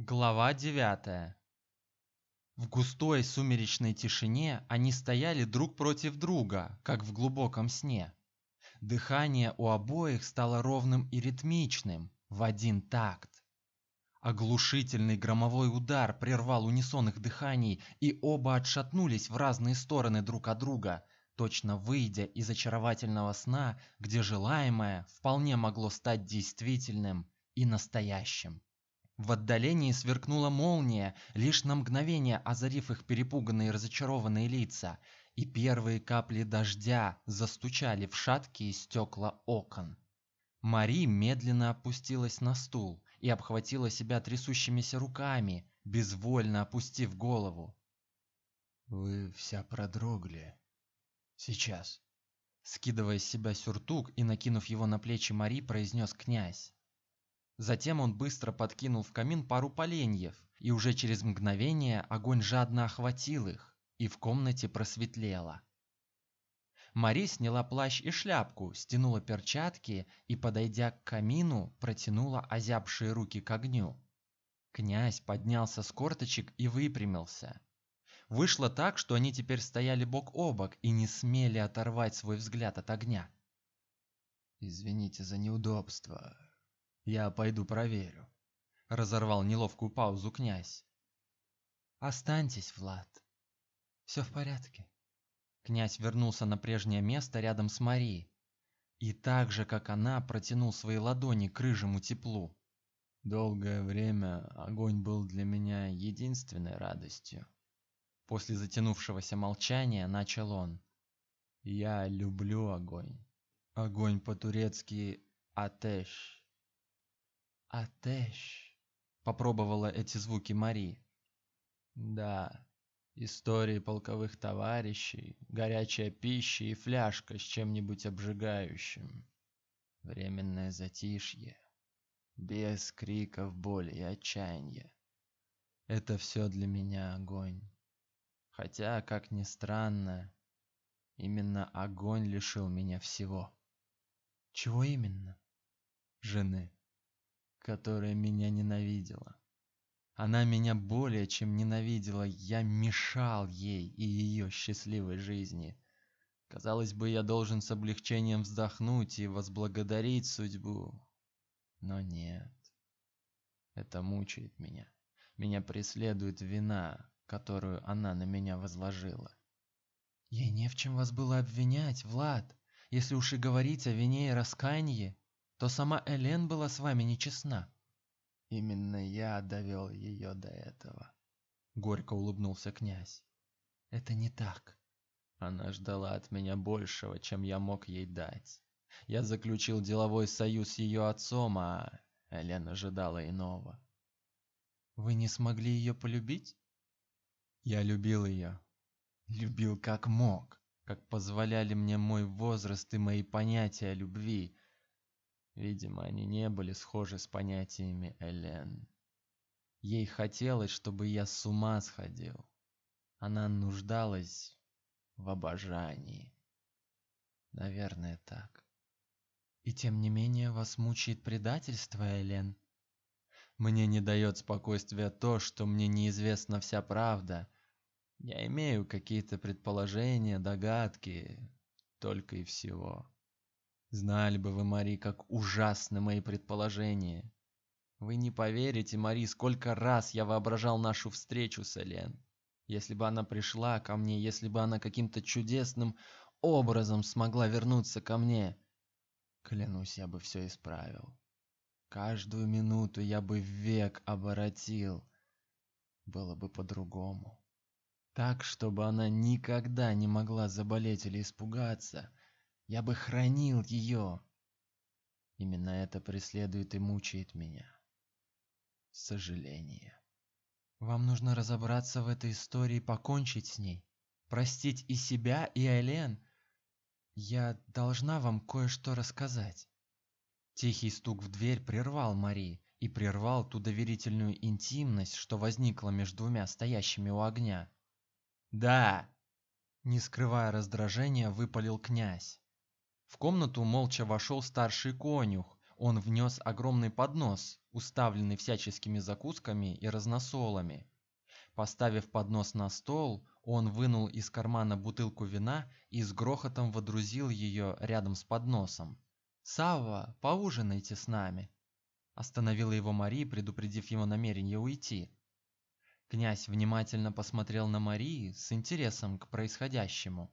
Глава 9. В густой сумеречной тишине они стояли друг против друга, как в глубоком сне. Дыхание у обоих стало ровным и ритмичным, в один такт. Оглушительный громовой удар прервал унисон их дыханий, и оба отшатнулись в разные стороны друг от друга, точно выйдя из очаровательного сна, где желаемое вполне могло стать действительным и настоящим. В отдалении сверкнула молния, лишь на мгновение озарив их перепуганные и разочарованные лица, и первые капли дождя застучали в шаткие стекла окон. Мари медленно опустилась на стул и обхватила себя трясущимися руками, безвольно опустив голову. Вы вся продрогли. Сейчас, скидывая с себя сюртук и накинув его на плечи Мари, произнес князь. Затем он быстро подкинул в камин пару поленьев, и уже через мгновение огонь жадно охватил их, и в комнате просветлело. Мари сняла плащ и шляпку, стянула перчатки и, подойдя к камину, протянула озябшие руки к огню. Князь поднялся с корточек и выпрямился. Вышло так, что они теперь стояли бок о бок и не смели оторвать свой взгляд от огня. Извините за неудобство, я пойду проверю. Разорвал неловкую паузу князь. Останьтесь, Влад. Все в порядке. Князь вернулся на прежнее место рядом с Марией и так же, как она, протянул свои ладони к рыжему теплу. Долгое время огонь был для меня единственной радостью. После затянувшегося молчания начал он: "Я люблю огонь. Огонь по-турецки атеш. Атеш. Попробовала эти звуки Мари. Да. Истории полковых товарищей, горячая пища и фляжка с чем-нибудь обжигающим. Временное затишье, без криков боли и отчаяния. Это все для меня огонь. Хотя, как ни странно, именно огонь лишил меня всего. Чего именно? Жены которая меня ненавидела. Она меня более чем ненавидела, я мешал ей и ее счастливой жизни. Казалось бы, я должен с облегчением вздохнуть и возблагодарить судьбу, но нет. Это мучает меня. Меня преследует вина, которую она на меня возложила. Ей не в чем вас было обвинять, Влад. Если уж и говорить о вине и раскаянии, то сама Элен была с вами нечестна. Именно я довел ее до этого. Горько улыбнулся князь. Это не так. Она ждала от меня большего, чем я мог ей дать. Я заключил деловой союз с ее отцом, а Элен ожидала иного. Вы не смогли ее полюбить? Я любил ее, любил как мог, как позволяли мне мой возраст и мои понятия о любви. Видимо, они не были схожи с понятиями Элен. Ей хотелось, чтобы я с ума сходил. Она нуждалась в обожании. Наверное, так. И тем не менее вас мучает предательство, Элен. Мне не дает спокойствия то, что мне неизвестна вся правда. Я имею какие-то предположения, догадки, только и всего. Знали бы вы, Мари, как ужасны мои предположения. Вы не поверите, Мари, сколько раз я воображал нашу встречу с Элен. Если бы она пришла ко мне, если бы она каким-то чудесным образом смогла вернуться ко мне, клянусь, я бы все исправил. Каждую минуту я бы век оборотил. Было бы по-другому. Так, чтобы она никогда не могла заболеть или испугаться. Я бы хранил ее. Именно это преследует и мучает меня. Сожаление. Вам нужно разобраться в этой истории, покончить с ней, простить и себя, и Элен. Я должна вам кое-что рассказать. Тихий стук в дверь прервал Мари и прервал ту доверительную интимность, что возникла между двумя стоящими у огня. "Да", не скрывая раздражения, выпалил князь. В комнату молча вошел старший конюх. Он внес огромный поднос, уставленный всяческими закусками и разносолами. Поставив поднос на стол, он вынул из кармана бутылку вина и с грохотом водрузил ее рядом с подносом. Савва, поужинайте с нами, остановила его Мария, предупредив его намерение уйти. Князь внимательно посмотрел на Марии с интересом к происходящему.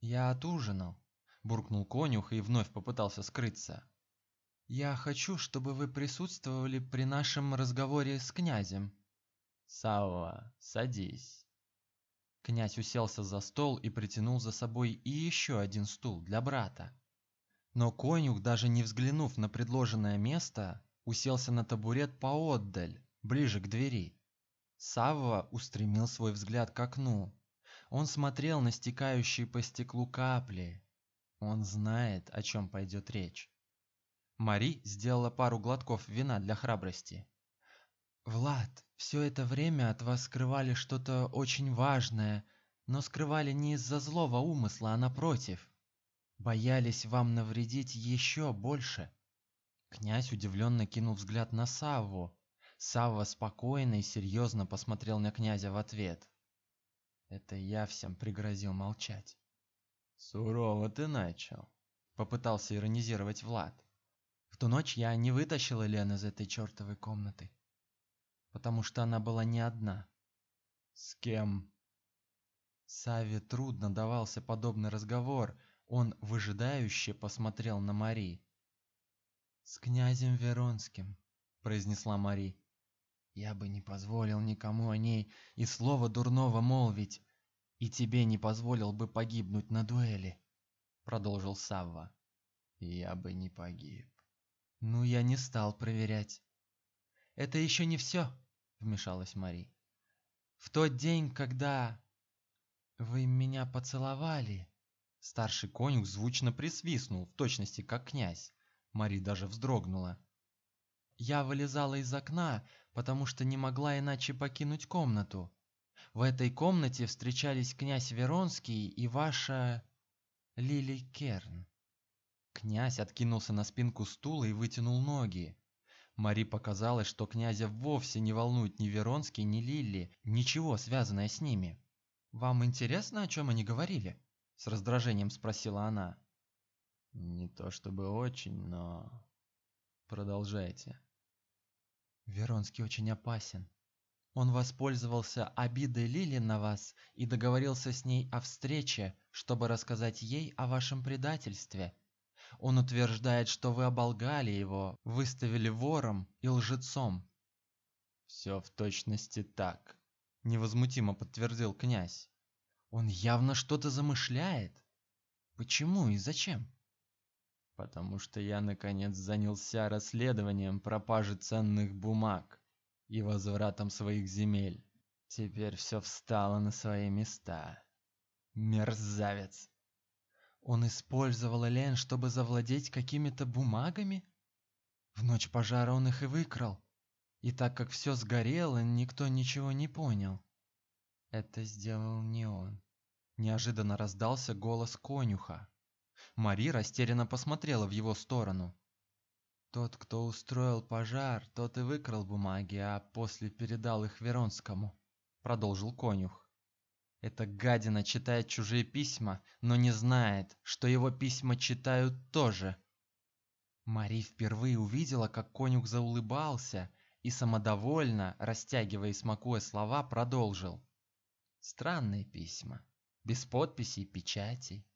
Я отужинал, буркнул конюх и вновь попытался скрыться. Я хочу, чтобы вы присутствовали при нашем разговоре с князем. Савва, садись. Князь уселся за стол и притянул за собой и еще один стул для брата. Но конюх, даже не взглянув на предложенное место, уселся на табурет поотдаль, ближе к двери. Савва устремил свой взгляд к окну. Он смотрел на стекающие по стеклу капли. Он знает, о чем пойдет речь. Мари сделала пару глотков вина для храбрости. Влад, все это время от вас скрывали что-то очень важное, но скрывали не из-за злого умысла, а напротив, боялись вам навредить еще больше. Князь удивленно кинул взгляд на Савву. Савва спокойно и серьезно посмотрел на князя в ответ. Это я всем пригрозил молчать. Сурово ты начал, попытался иронизировать Влад. В ту ночь я не вытащил Елену из этой чертовой комнаты потому что она была не одна. С кем? Саве трудно давался подобный разговор. Он выжидающе посмотрел на Мари. С князем Веронским, произнесла Мари. Я бы не позволил никому о ней и слова дурного молвить, и тебе не позволил бы погибнуть на дуэли, продолжил Савва. Я бы не погиб. Ну я не стал проверять. Это еще не все, вмешалась Мари. В тот день, когда вы меня поцеловали, старший конюх звучно присвистнул, в точности как князь. Мари даже вздрогнула. Я вылезала из окна, потому что не могла иначе покинуть комнату. В этой комнате встречались князь Веронский и ваша Лили Керн. Князь откинулся на спинку стула и вытянул ноги. Мари показалось, что князя вовсе не волнует ни Веронский, ни Лилли, ничего связанное с ними. Вам интересно, о чем они говорили? с раздражением спросила она. Не то чтобы очень, но продолжайте. Веронский очень опасен. Он воспользовался обидой Лили на вас и договорился с ней о встрече, чтобы рассказать ей о вашем предательстве он утверждает, что вы оболгали его, выставили вором и лжецом. Все в точности так, невозмутимо подтвердил князь. Он явно что-то замышляет. Почему и зачем? Потому что я наконец занялся расследованием пропажи ценных бумаг и возвратом своих земель. Теперь все встало на свои места. Мерзавец. Он использовал Элен, чтобы завладеть какими-то бумагами? В ночь пожара он их и выкрал. И так как все сгорело, никто ничего не понял. Это сделал не он. Неожиданно раздался голос конюха. Мари растерянно посмотрела в его сторону. Тот, кто устроил пожар, тот и выкрал бумаги, а после передал их Веронскому, продолжил конюх. Эта гадина читает чужие письма, но не знает, что его письма читают тоже. Мари впервые увидела, как конюх заулыбался и самодовольно, растягивая и смакуя слова, продолжил. Странные письма, без подписей и печатей.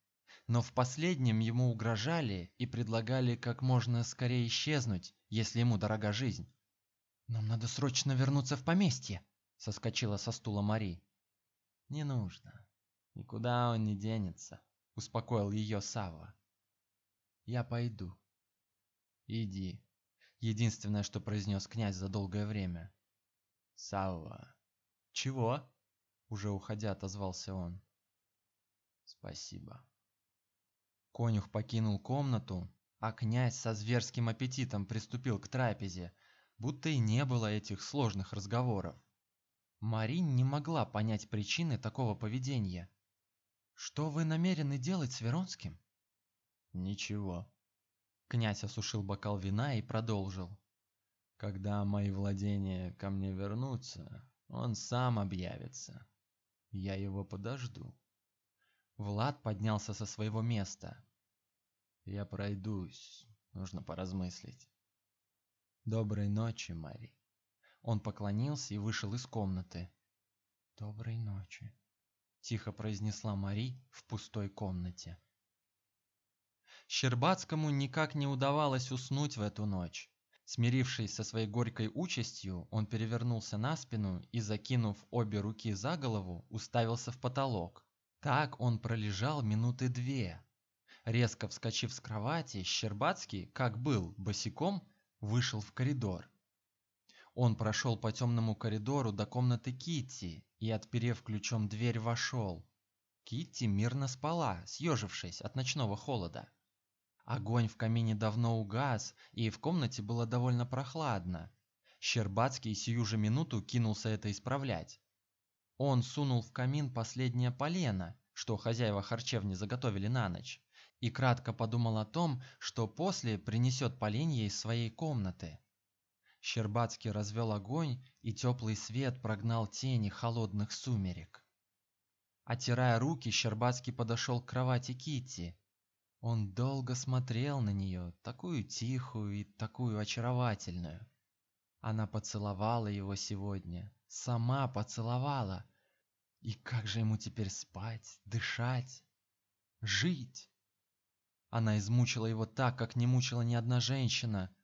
Но в последнем ему угрожали и предлагали как можно скорее исчезнуть, если ему дорога жизнь. Нам надо срочно вернуться в поместье, соскочила со стула Мари. Не нужно. Никуда он не денется, успокоил ее Сава. Я пойду. Иди. Единственное, что произнес князь за долгое время. Сава. Чего? Уже уходя, отозвался он. Спасибо. Конюх покинул комнату, а князь со зверским аппетитом приступил к трапезе, будто и не было этих сложных разговоров. Марин не могла понять причины такого поведения. Что вы намерены делать с Веронским? Ничего. Князь осушил бокал вина и продолжил. Когда мои владения ко мне вернутся, он сам объявится. Я его подожду. Влад поднялся со своего места. Я пройдусь, нужно поразмыслить. Доброй ночи, Мари. Он поклонился и вышел из комнаты. Доброй ночи, тихо произнесла Мари в пустой комнате. Щербацкому никак не удавалось уснуть в эту ночь. Смирившись со своей горькой участью, он перевернулся на спину и, закинув обе руки за голову, уставился в потолок. Так он пролежал минуты две. Резко вскочив с кровати, Щербацкий, как был босиком, вышел в коридор. Он прошел по темному коридору до комнаты Китти и, отперев ключом дверь, вошел. Китти мирно спала, съежившись от ночного холода. Огонь в камине давно угас, и в комнате было довольно прохладно. Щербацкий сию же минуту кинулся это исправлять. Он сунул в камин последнее полено, что хозяева харчевни заготовили на ночь, и кратко подумал о том, что после принесет поленье из своей комнаты. Щербацкий развел огонь, и теплый свет прогнал тени холодных сумерек. Отирая руки, Щербацкий подошел к кровати Китти он долго смотрел на нее, такую тихую и такую очаровательную. Она поцеловала его сегодня, сама поцеловала. И как же ему теперь спать, дышать, жить? Она измучила его так, как не мучила ни одна женщина.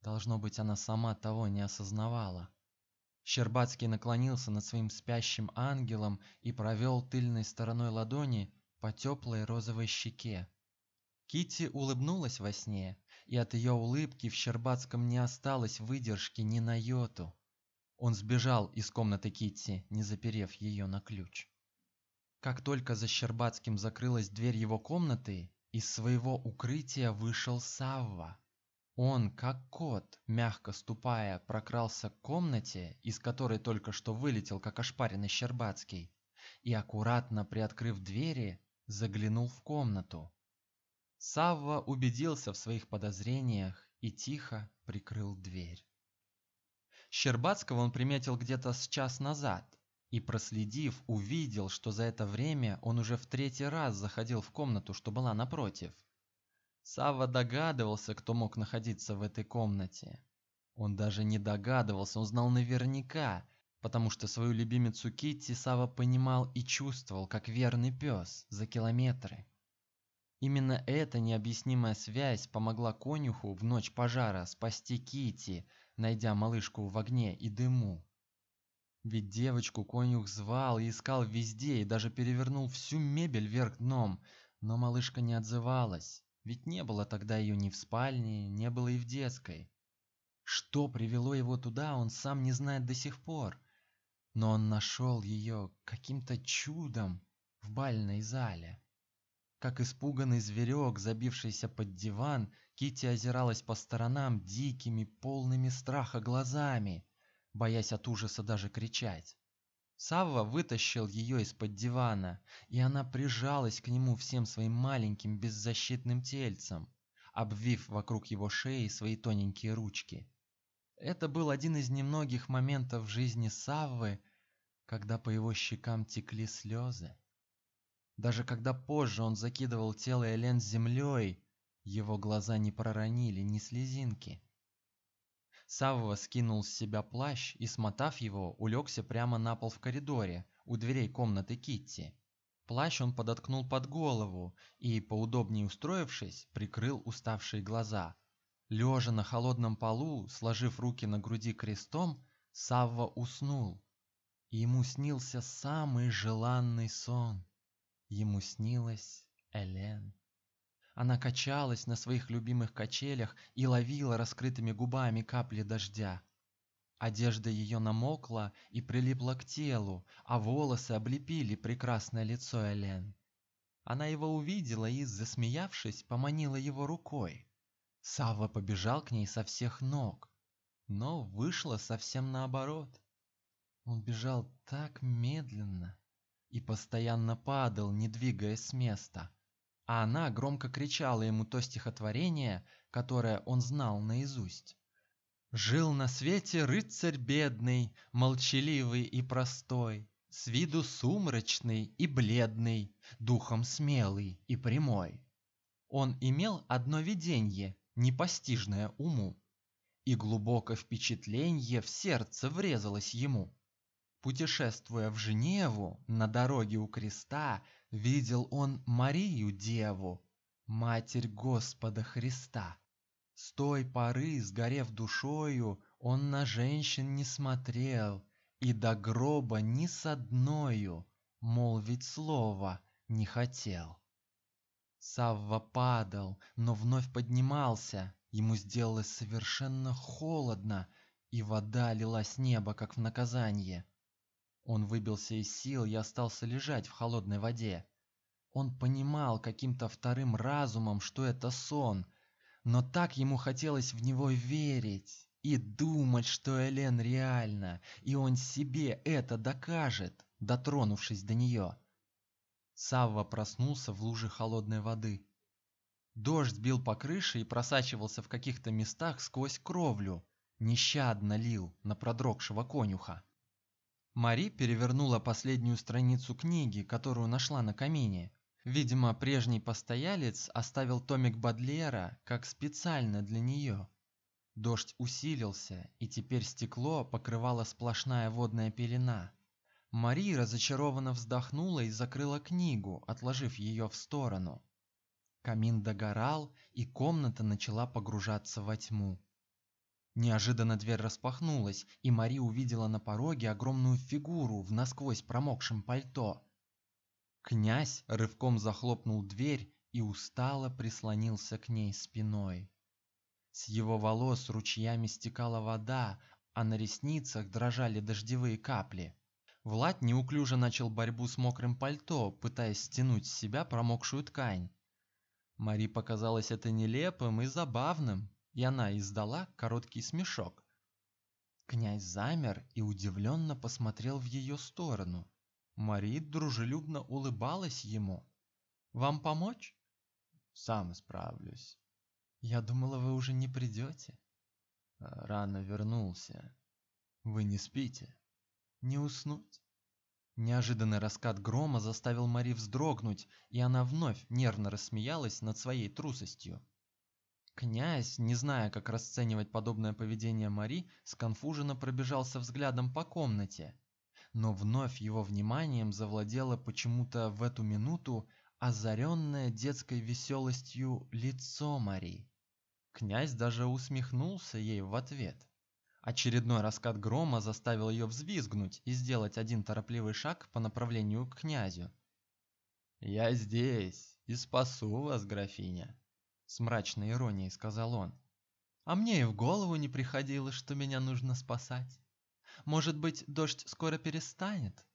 Должно быть, она сама того не осознавала. Щербацкий наклонился над своим спящим ангелом и провел тыльной стороной ладони по теплой розовой щеке. Кити улыбнулась во сне, и от ее улыбки в Щербатском не осталось выдержки ни на йоту. Он сбежал из комнаты Кити, не заперев ее на ключ. Как только за Щербатским закрылась дверь его комнаты, из своего укрытия вышел Савва. Он, как кот, мягко ступая, прокрался к комнате, из которой только что вылетел, как ошпаренный Щербатский, и аккуратно приоткрыв двери, заглянул в комнату. Савва убедился в своих подозрениях и тихо прикрыл дверь. Щербацкого он приметил где-то с час назад и, проследив, увидел, что за это время он уже в третий раз заходил в комнату, что была напротив. Савва догадывался, кто мог находиться в этой комнате. Он даже не догадывался, он знал наверняка, потому что свою любимицу Китти Сава понимал и чувствовал, как верный пес за километры. Именно эта необъяснимая связь помогла конюху в ночь пожара спасти Кити, найдя малышку в огне и дыму. Ведь девочку конюх звал и искал везде и даже перевернул всю мебель вверх дном, но малышка не отзывалась, ведь не было тогда ее ни в спальне, не было и в детской. Что привело его туда, он сам не знает до сих пор. Но он нашел ее каким-то чудом в бальной зале. Как испуганный зверек, забившийся под диван, Кити озиралась по сторонам дикими, полными страха глазами, боясь от ужаса даже кричать. Савва вытащил ее из-под дивана, и она прижалась к нему всем своим маленьким беззащитным тельцем, обвив вокруг его шеи свои тоненькие ручки. Это был один из немногих моментов в жизни Саввы, когда по его щекам текли слезы. Даже когда позже он закидывал тело Элен землей, его глаза не проронили ни слезинки. Савва скинул с себя плащ и, смотав его, улегся прямо на пол в коридоре, у дверей комнаты Китти. Плащ он подоткнул под голову и, поудобнее устроившись, прикрыл уставшие глаза. Лежа на холодном полу, сложив руки на груди крестом, Савва уснул. Ему снился самый желанный сон. Ему снилась Элен. Она качалась на своих любимых качелях и ловила раскрытыми губами капли дождя. Одежда ее намокла и прилипла к телу, а волосы облепили прекрасное лицо Элен. Она его увидела и, засмеявшись, поманила его рукой. Савва побежал к ней со всех ног, но вышло совсем наоборот. Он бежал так медленно, и постоянно падал, не двигаясь с места. А она громко кричала ему то стихотворение, которое он знал наизусть. Жил на свете рыцарь бедный, молчаливый и простой, с виду сумрачный и бледный, духом смелый и прямой. Он имел одно виденье, непостижное уму, и глубоко впечатленье в сердце врезалось ему. Путешествуя в Женеву, на дороге у креста, видел он Марию Деву, Матерь Господа Христа. С той поры, сгорев душою, он на женщин не смотрел и до гроба ни с одною молвить слова не хотел. Савва падал, но вновь поднимался. Ему сделалось совершенно холодно, и вода лилась с неба, как в наказание. Он выбился из сил и остался лежать в холодной воде. Он понимал каким-то вторым разумом, что это сон, но так ему хотелось в него верить и думать, что Элен реальна, и он себе это докажет, дотронувшись до нее. Савва проснулся в луже холодной воды. Дождь бил по крыше и просачивался в каких-то местах сквозь кровлю, нещадно лил на продрогшего конюха. Мари перевернула последнюю страницу книги, которую нашла на камине, Видимо, прежний постоялец оставил томик Бадлера как специально для нее. Дождь усилился, и теперь стекло покрывала сплошная водная пелена. Мари разочарованно вздохнула и закрыла книгу, отложив ее в сторону. Камин догорал, и комната начала погружаться во тьму. Неожиданно дверь распахнулась, и Мари увидела на пороге огромную фигуру в насквозь промокшем пальто. Князь рывком захлопнул дверь и устало прислонился к ней спиной. С его волос ручьями стекала вода, а на ресницах дрожали дождевые капли. Влад неуклюже начал борьбу с мокрым пальто, пытаясь стянуть с себя промокшую ткань. Мари показалось это нелепым и забавным, и она издала короткий смешок. Князь замер и удивленно посмотрел в ее сторону. Мари дружелюбно улыбалась ему. Вам помочь? Сам справлюсь. Я думала, вы уже не придете. Рано вернулся. Вы не спите? Не уснуть. Неожиданный раскат грома заставил Мари вздрогнуть, и она вновь нервно рассмеялась над своей трусостью. Князь, не зная, как расценивать подобное поведение Мари, сконфуженно пробежался взглядом по комнате но вновь его вниманием завладело почему-то в эту минуту озаренное детской веселостью лицо Мари. Князь даже усмехнулся ей в ответ. Очередной раскат грома заставил ее взвизгнуть и сделать один торопливый шаг по направлению к князю. "Я здесь и спасу вас, графиня", с мрачной иронией сказал он. "А мне и в голову не приходило, что меня нужно спасать". Может быть, дождь скоро перестанет?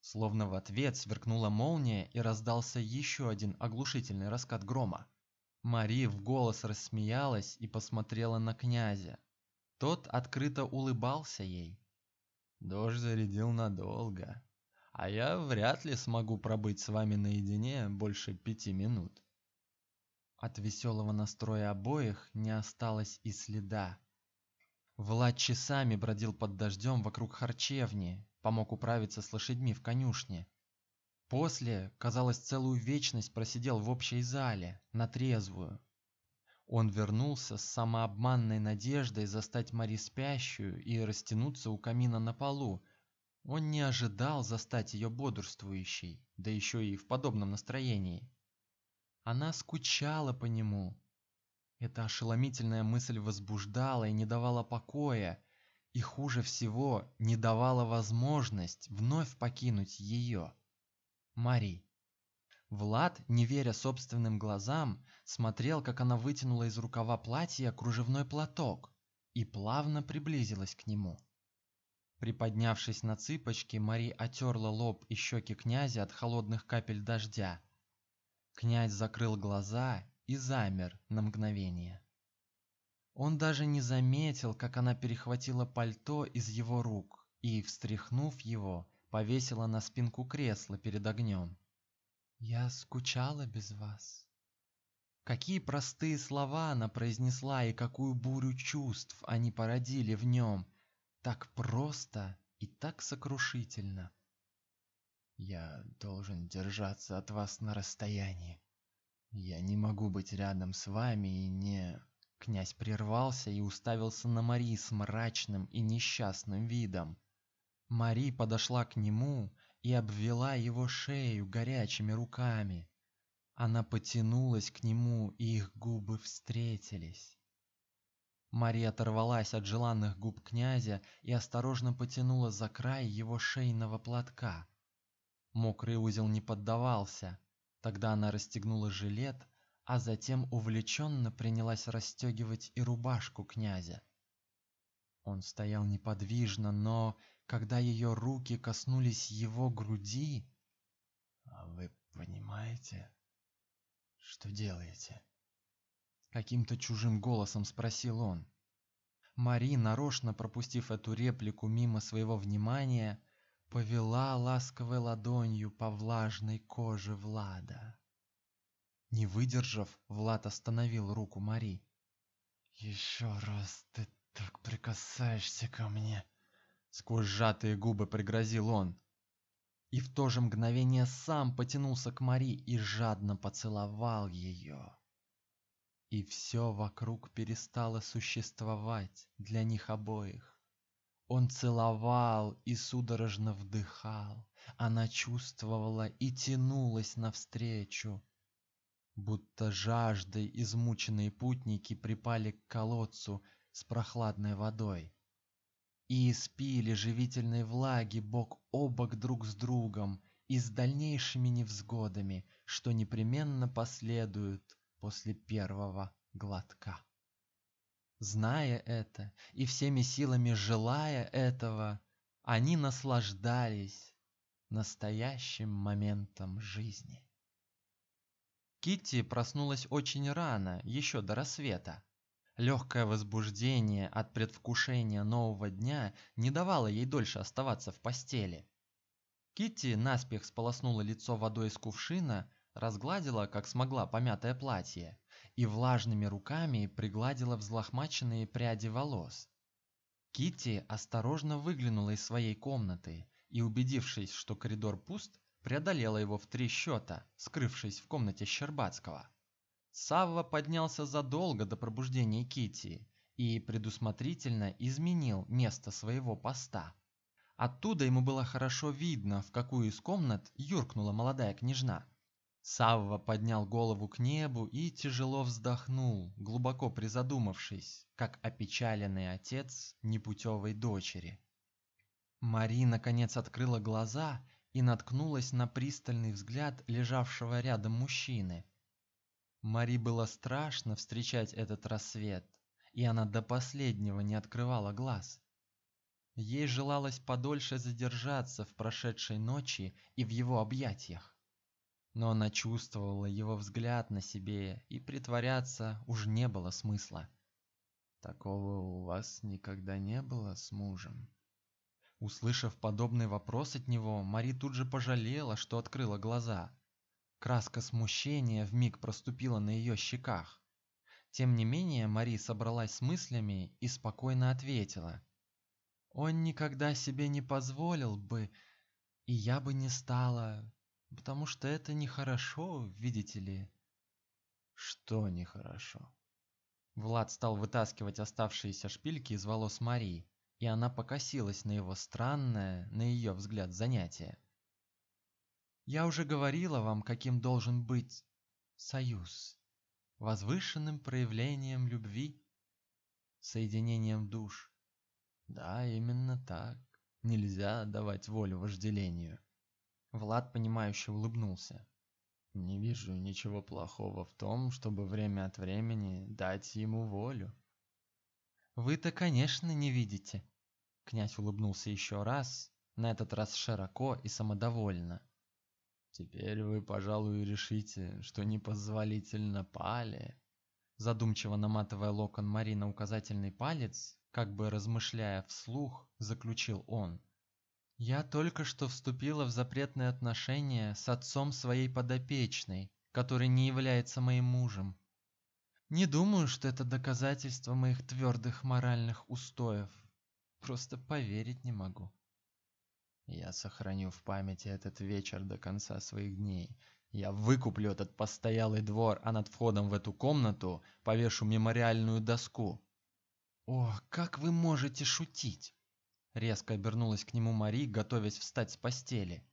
Словно в ответ сверкнула молния и раздался еще один оглушительный раскат грома. Мари в голос рассмеялась и посмотрела на князя. Тот открыто улыбался ей. Дождь зарядил надолго, а я вряд ли смогу пробыть с вами наедине больше пяти минут. От веселого настроя обоих не осталось и следа. Влад часами бродил под дождем вокруг харчевни, помог управиться с лошадьми в конюшне. После, казалось, целую вечность просидел в общей зале, на трезвую. Он вернулся с самообманной надеждой застать Мари спящую и растянуться у камина на полу. Он не ожидал застать ее бодрствующей, да еще и в подобном настроении. Она скучала по нему, эта ошеломительная мысль возбуждала и не давала покоя, и хуже всего, не давала возможность вновь покинуть ее. Мари. Влад, не веря собственным глазам, смотрел, как она вытянула из рукава платья кружевной платок и плавно приблизилась к нему. Приподнявшись на цыпочки, Мари отерла лоб и щеки князя от холодных капель дождя. Князь закрыл глаза и замер на мгновение. Он даже не заметил, как она перехватила пальто из его рук и, встряхнув его, повесила на спинку кресла перед огнем. Я скучала без вас. Какие простые слова она произнесла и какую бурю чувств они породили в нем. Так просто и так сокрушительно. Я должен держаться от вас на расстоянии. Я не могу быть рядом с вами и не Князь прервался и уставился на Мари с мрачным и несчастным видом. Мари подошла к нему и обвела его шею горячими руками. Она потянулась к нему, и их губы встретились. Мария оторвалась от желанных губ князя и осторожно потянула за край его шейного платка. Мокрый узел не поддавался. Тогда она расстегнула жилет, а затем увлеченно принялась расстегивать и рубашку князя. Он стоял неподвижно, но когда ее руки коснулись его груди, а вы понимаете, что делаете? Каким-то чужим голосом спросил он. Мари, нарочно пропустив эту реплику мимо своего внимания, повела ласковой ладонью по влажной коже Влада. Не выдержав, Влад остановил руку Мари. Еще раз ты так прикасаешься ко мне, сквозь сжатые губы пригрозил он. И в то же мгновение сам потянулся к Мари и жадно поцеловал ее. И все вокруг перестало существовать для них обоих. Он целовал и судорожно вдыхал. Она чувствовала и тянулась навстречу. Будто жаждой измученные путники припали к колодцу с прохладной водой и испили живительной влаги бок о бок друг с другом и с дальнейшими невзгодами, что непременно последуют после первого глотка. Зная это и всеми силами желая этого, они наслаждались настоящим моментом жизни. Китти проснулась очень рано, еще до рассвета. Легкое возбуждение от предвкушения нового дня не давало ей дольше оставаться в постели. Китти наспех сполоснула лицо водой из кувшина, разгладила, как смогла, помятое платье и влажными руками пригладила взлохмаченные пряди волос. Китти осторожно выглянула из своей комнаты и, убедившись, что коридор пуст, преодолела его в три счета, скрывшись в комнате Щербацкого. Савва поднялся задолго до пробуждения Кити и предусмотрительно изменил место своего поста. Оттуда ему было хорошо видно, в какую из комнат юркнула молодая княжна. Савва поднял голову к небу и тяжело вздохнул, глубоко призадумавшись, как опечаленный отец непутевой дочери. Мари наконец открыла глаза и наткнулась на пристальный взгляд лежавшего рядом мужчины. Мари было страшно встречать этот рассвет, и она до последнего не открывала глаз. Ей желалось подольше задержаться в прошедшей ночи и в его объятиях. Но она чувствовала его взгляд на себе, и притворяться уж не было смысла. Такого у вас никогда не было с мужем. Услышав подобный вопрос от него, Мари тут же пожалела, что открыла глаза. Краска смущения вмиг проступила на ее щеках. Тем не менее, Мари собралась с мыслями и спокойно ответила: "Он никогда себе не позволил бы, и я бы не стала, потому что это нехорошо, видите ли". Что нехорошо? Влад стал вытаскивать оставшиеся шпильки из волос Марии, и она покосилась на его странное, на ее взгляд, занятие. Я уже говорила вам, каким должен быть союз, возвышенным проявлением любви, соединением душ. Да, именно так. Нельзя давать волю вожделению. Влад понимающе улыбнулся. Не вижу ничего плохого в том, чтобы время от времени дать ему волю. Вы-то, конечно, не видите. Князь улыбнулся еще раз, на этот раз широко и самодовольно. Теперь вы, пожалуй, решите, что непозволительно пали. Задумчиво наматывая локон Мари на указательный палец, как бы размышляя вслух, заключил он: "Я только что вступила в запретные отношения с отцом своей подопечной, который не является моим мужем. Не думаю, что это доказательство моих твердых моральных устоев. Просто поверить не могу. Я сохраню в памяти этот вечер до конца своих дней. Я выкуплю этот постоялый двор, а над входом в эту комнату повешу мемориальную доску. О, как вы можете шутить? Резко обернулась к нему Мари, готовясь встать с постели.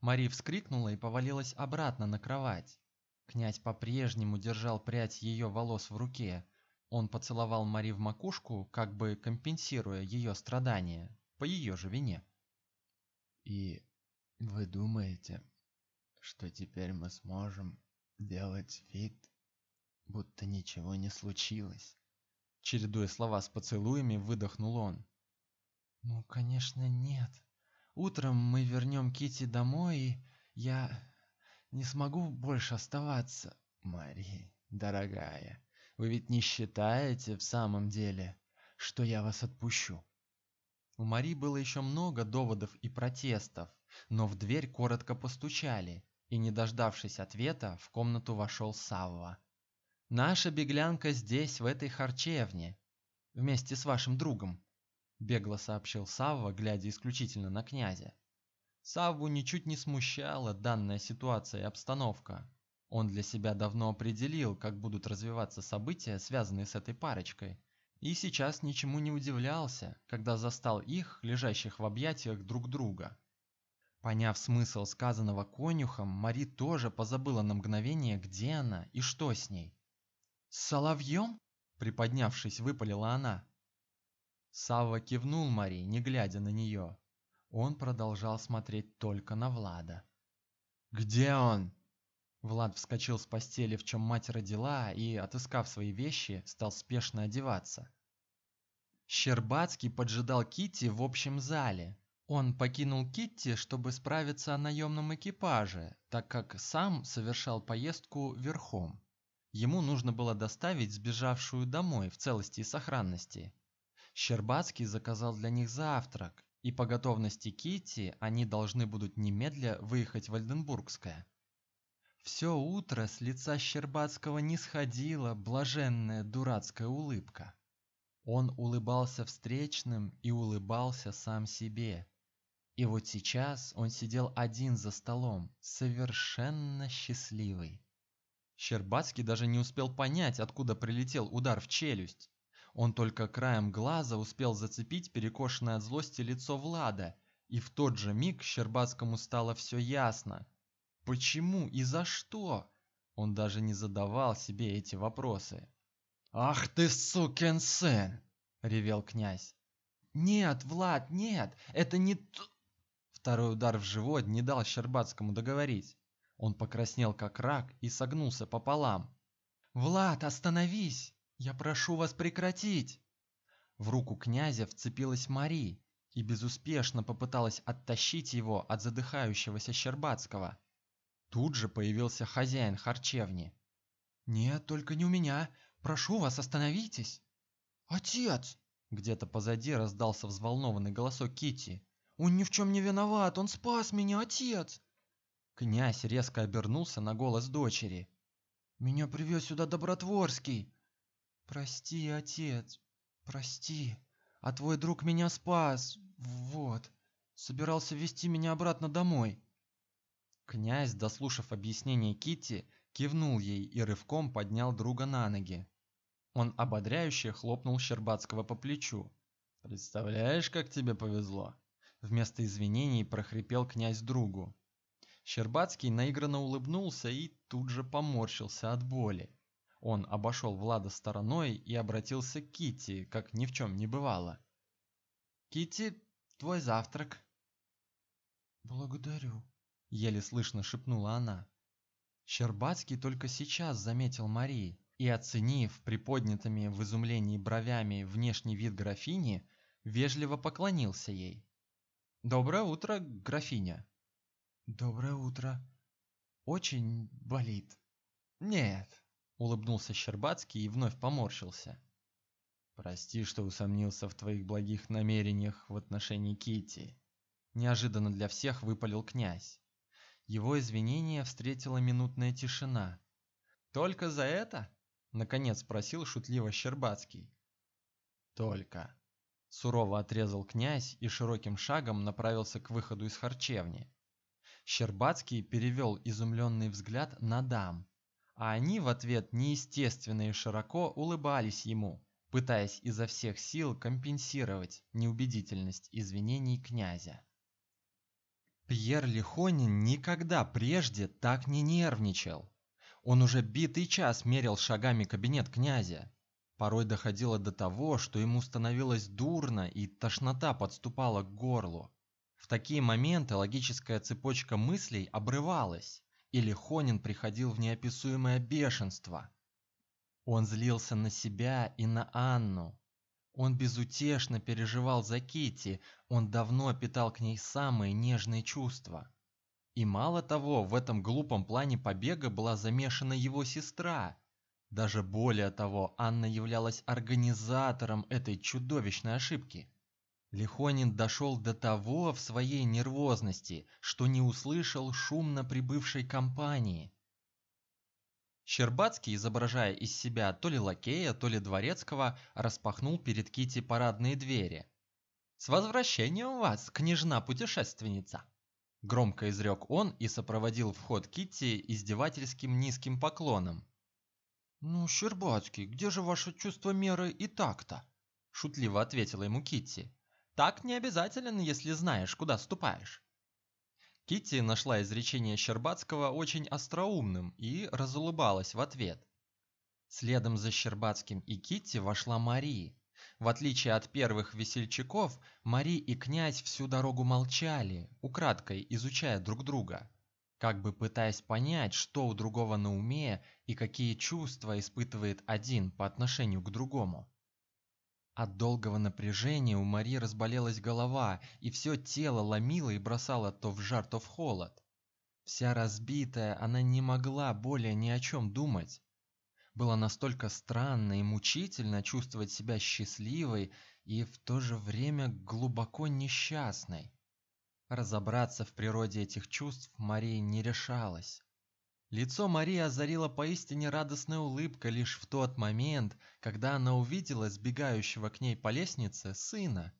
Мари вскрикнула и повалилась обратно на кровать. Князь по-прежнему держал прядь ее волос в руке. Он поцеловал Мари в макушку, как бы компенсируя ее страдания по ее же вине. И вы думаете, что теперь мы сможем делать вид, будто ничего не случилось? Чередуя слова с поцелуями, выдохнул он. Ну, конечно, нет. Утром мы вернем Кити домой, и я не смогу больше оставаться. Мари, дорогая, вы ведь не считаете в самом деле, что я вас отпущу? У Мари было еще много доводов и протестов, но в дверь коротко постучали, и не дождавшись ответа, в комнату вошел Савва. Наша беглянка здесь, в этой харчевне, вместе с вашим другом, бегло сообщил Савва, глядя исключительно на князя. Савву ничуть не смущала данная ситуация и обстановка. Он для себя давно определил, как будут развиваться события, связанные с этой парочкой, и сейчас ничему не удивлялся, когда застал их, лежащих в объятиях друг друга. Поняв смысл сказанного конюхом, Мари тоже позабыла на мгновение, где она и что с ней. С соловьем? приподнявшись, выпалила она. Савва кивнул Мари, не глядя на нее. Он продолжал смотреть только на Влада. Где он? Влад вскочил с постели, в чем мать родила, и, отыскав свои вещи, стал спешно одеваться. Щербацкий поджидал Китти в общем зале. Он покинул Китти, чтобы справиться о наемном экипаже, так как сам совершал поездку верхом. Ему нужно было доставить сбежавшую домой в целости и сохранности. Щербацкий заказал для них завтрак, и по готовности Китти они должны будут немедля выехать в Ольденбургское. Все утро с лица Щербацкого не сходила блаженная дурацкая улыбка. Он улыбался встречным и улыбался сам себе. И вот сейчас он сидел один за столом, совершенно счастливый. Щербацкий даже не успел понять, откуда прилетел удар в челюсть. Он только краем глаза успел зацепить перекошенное от злости лицо Влада, и в тот же миг Щербацкому стало все ясно. Почему и за что? Он даже не задавал себе эти вопросы. Ах ты сукин сын, ревел князь. Нет, Влад, нет, это не т... Второй удар в живот не дал Щербацкому договорить. Он покраснел как рак и согнулся пополам. Влад, остановись! Я прошу вас прекратить. В руку князя вцепилась Мари и безуспешно попыталась оттащить его от задыхающегося Щербацкого. Тут же появился хозяин харчевни. Нет, только не у меня. Прошу вас, остановитесь. Отец! Где-то позади раздался взволнованный голосок Кити. Он ни в чем не виноват, он спас меня, отец. Князь резко обернулся на голос дочери. Меня привез сюда Добротворский. Прости, отец. Прости. А твой друг меня спас. Вот. Собирался вести меня обратно домой. Князь, дослушав объяснение Кити, кивнул ей и рывком поднял друга на ноги. Он ободряюще хлопнул Щербацкого по плечу. Представляешь, как тебе повезло? Вместо извинений прохрипел князь другу. Щербацкий наигранно улыбнулся и тут же поморщился от боли. Он обошел Влада стороной и обратился к Кити, как ни в чем не бывало. Кити, твой завтрак. Благодарю, еле слышно шепнула она. Щербацкий только сейчас заметил Мари и, оценив приподнятыми в изумлении бровями внешний вид графини, вежливо поклонился ей. Доброе утро, графиня. Доброе утро. Очень болит. Нет, улыбнулся Щербацкий и вновь поморщился. Прости, что усомнился в твоих благих намерениях в отношении Кити. Неожиданно для всех выпалил князь. Его извинения встретила минутная тишина. Только за это? наконец спросил шутливо Щербацкий. Только сурово отрезал князь и широким шагом направился к выходу из харчевни. Щербацкий перевел изумленный взгляд на дам, а они в ответ неестественно и широко улыбались ему, пытаясь изо всех сил компенсировать неубедительность извинений князя. Пьер Лихонин никогда прежде так не нервничал. Он уже битый час мерил шагами кабинет князя. Порой доходило до того, что ему становилось дурно и тошнота подступала к горлу. В такие моменты логическая цепочка мыслей обрывалась, и Лихонин приходил в неописуемое бешенство. Он злился на себя и на Анну, он безутешно переживал за Кити, он давно питал к ней самые нежные чувства. И мало того, в этом глупом плане побега была замешана его сестра. Даже более того, Анна являлась организатором этой чудовищной ошибки. Лихонин дошел до того в своей нервозности, что не услышал шумно прибывшей компании. Щербацкий, изображая из себя то ли лакея, то ли дворецкого, распахнул перед Кити парадные двери. С возвращением вас, княжна-путешественница, громко изрек он и сопроводил вход Кити издевательским низким поклоном. Ну, Щербацкий, где же ваше чувство меры и такта? шутливо ответила ему Кити. Так не обязателен, если знаешь, куда ступаешь. Китти нашла изречение Щербацкого очень остроумным и разулыбалась в ответ. Следом за Щербацким и Китти вошла Мари. В отличие от первых весельчаков, Мари и князь всю дорогу молчали, украдкой изучая друг друга, как бы пытаясь понять, что у другого на уме и какие чувства испытывает один по отношению к другому. От долгого напряжения у Марии разболелась голова, и все тело ломило и бросало то в жар, то в холод. Вся разбитая, она не могла более ни о чем думать. Было настолько странно и мучительно чувствовать себя счастливой и в то же время глубоко несчастной. Разобраться в природе этих чувств Мария не решалась. Лицо Марии озарила поистине радостная улыбка лишь в тот момент, когда она увидела сбегающего к ней по лестнице сына.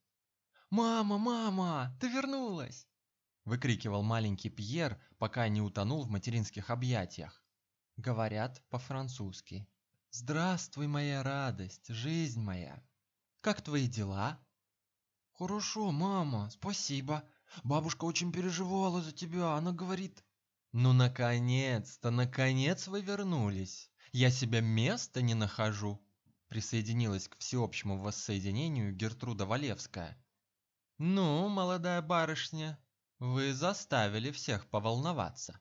"Мама, мама, ты вернулась!" выкрикивал маленький Пьер, пока не утонул в материнских объятиях. Говорят по-французски. "Здравствуй, моя радость, жизнь моя. Как твои дела?" "Хорошо, мама, спасибо. Бабушка очень переживала за тебя. Она говорит, ну наконец-то, наконец вы вернулись. Я себе места не нахожу. Присоединилась к всеобщему воссоединению Гертруда Валевская. Ну, молодая барышня, вы заставили всех поволноваться.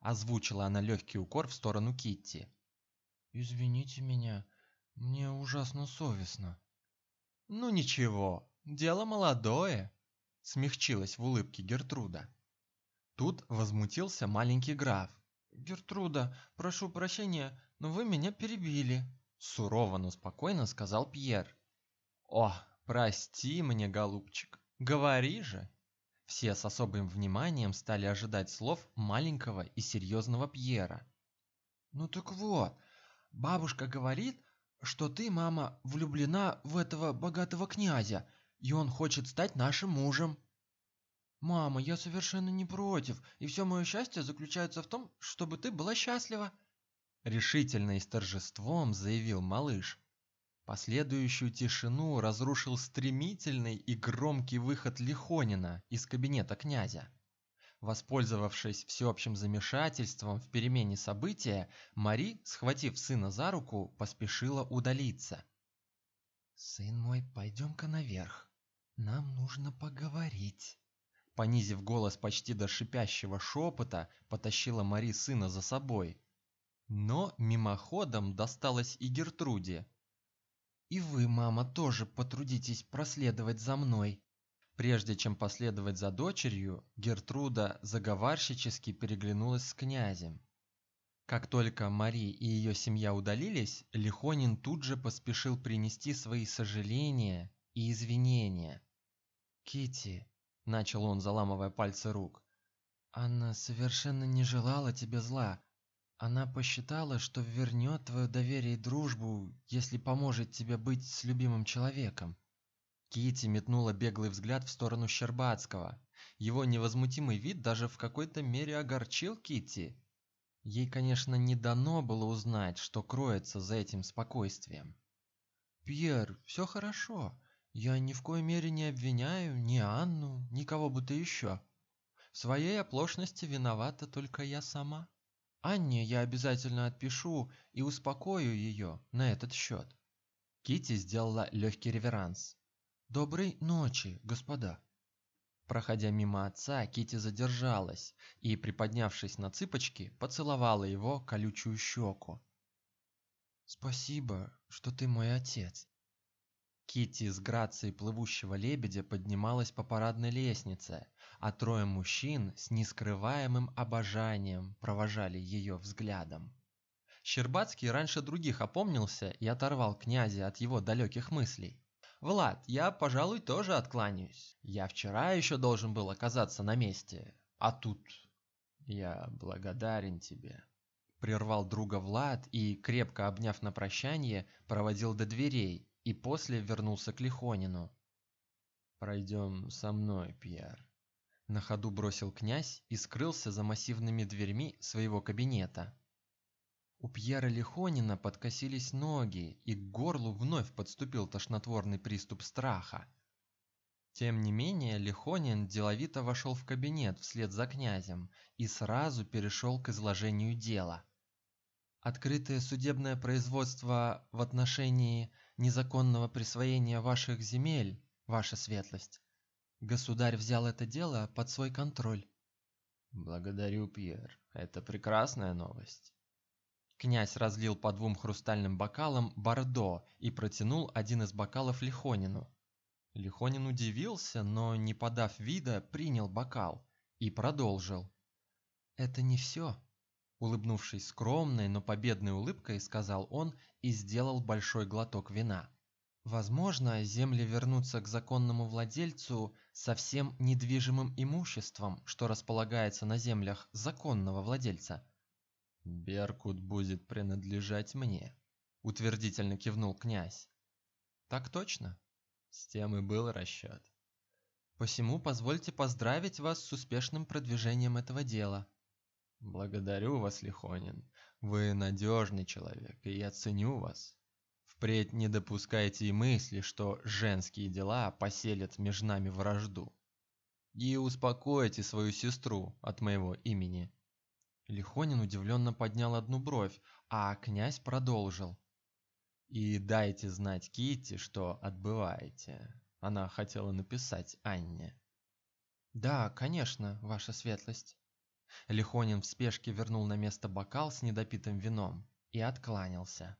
Озвучила она легкий укор в сторону Китти. Извините меня, мне ужасно совестно. Ну ничего, дело молодое, смягчилась в улыбке Гертруда. Тут возмутился маленький граф. Гертруда, прошу прощения, но вы меня перебили, сурово, но спокойно сказал Пьер. О, прости мне, голубчик. Говори же. Все с особым вниманием стали ожидать слов маленького и серьезного Пьера. Ну так вот, бабушка говорит, что ты, мама, влюблена в этого богатого князя, и он хочет стать нашим мужем. Мама, я совершенно не против, и все мое счастье заключается в том, чтобы ты была счастлива, решительно и с торжеством заявил малыш. Последующую тишину разрушил стремительный и громкий выход Лихонина из кабинета князя. Воспользовавшись всеобщим замешательством в перемене события, Мари, схватив сына за руку, поспешила удалиться. Сын мой, пойдем-ка наверх. Нам нужно поговорить понизив голос почти до шипящего шепота, потащила Мари сына за собой. Но мимоходом досталось и Гертруде. И вы, мама, тоже потрудитесь проследовать за мной. Прежде чем последовать за дочерью, Гертруда заговорщически переглянулась с князем. Как только Мари и ее семья удалились, Лихонин тут же поспешил принести свои сожаления и извинения. Кити, начал он, заламывая пальцы рук. Анна совершенно не желала тебе зла. Она посчитала, что вернет твое доверие и дружбу, если поможет тебе быть с любимым человеком. Кити метнула беглый взгляд в сторону Щербацкого. Его невозмутимый вид даже в какой-то мере огорчил Кити. Ей, конечно, не дано было узнать, что кроется за этим спокойствием. Пьер, все хорошо. Я ни в коей мере не обвиняю ни Анну, ни кого бы то еще. В своей оплошности виновата только я сама. Анне я обязательно отпишу и успокою ее на этот счет. Кити сделала легкий реверанс. Доброй ночи, господа. Проходя мимо отца, Кити задержалась и, приподнявшись на цыпочки, поцеловала его колючую щеку. Спасибо, что ты мой отец. Кити с грацией плывущего лебедя поднималась по парадной лестнице, а трое мужчин с нескрываемым обожанием провожали ее взглядом. Щербацкий раньше других опомнился и оторвал князя от его далеких мыслей. Влад, я, пожалуй, тоже откланяюсь. Я вчера еще должен был оказаться на месте, а тут я благодарен тебе. Прервал друга Влад и, крепко обняв на прощание, проводил до дверей, и после вернулся к Лихонину. Пройдем со мной, Пьер. На ходу бросил князь и скрылся за массивными дверьми своего кабинета. У Пьера Лихонина подкосились ноги, и к горлу вновь подступил тошнотворный приступ страха. Тем не менее, Лихонин деловито вошел в кабинет вслед за князем и сразу перешел к изложению дела. Открытое судебное производство в отношении незаконного присвоения ваших земель, ваша светлость. Государь взял это дело под свой контроль. Благодарю, Пьер. Это прекрасная новость. Князь разлил по двум хрустальным бокалам бордо и протянул один из бокалов Лихонину. Лихонин удивился, но не подав вида, принял бокал и продолжил. Это не все. Улыбнувшись скромной, но победной улыбкой, сказал он и сделал большой глоток вина. Возможно, земли вернутся к законному владельцу со всем недвижимым имуществом, что располагается на землях законного владельца. Беркут будет принадлежать мне, утвердительно кивнул князь. Так точно. С тем и был расчет. Посему позвольте поздравить вас с успешным продвижением этого дела. Благодарю вас, Лихонин. Вы надежный человек, и я ценю вас. Впредь не допускайте и мысли, что женские дела поселят между нами вражду. И успокойте свою сестру от моего имени. Лихонин удивленно поднял одну бровь, а князь продолжил: "И дайте знать Кити, что отбываете". Она хотела написать Анне. "Да, конечно, ваша светлость". Лихонин в спешке вернул на место бокал с недопитым вином и откланялся.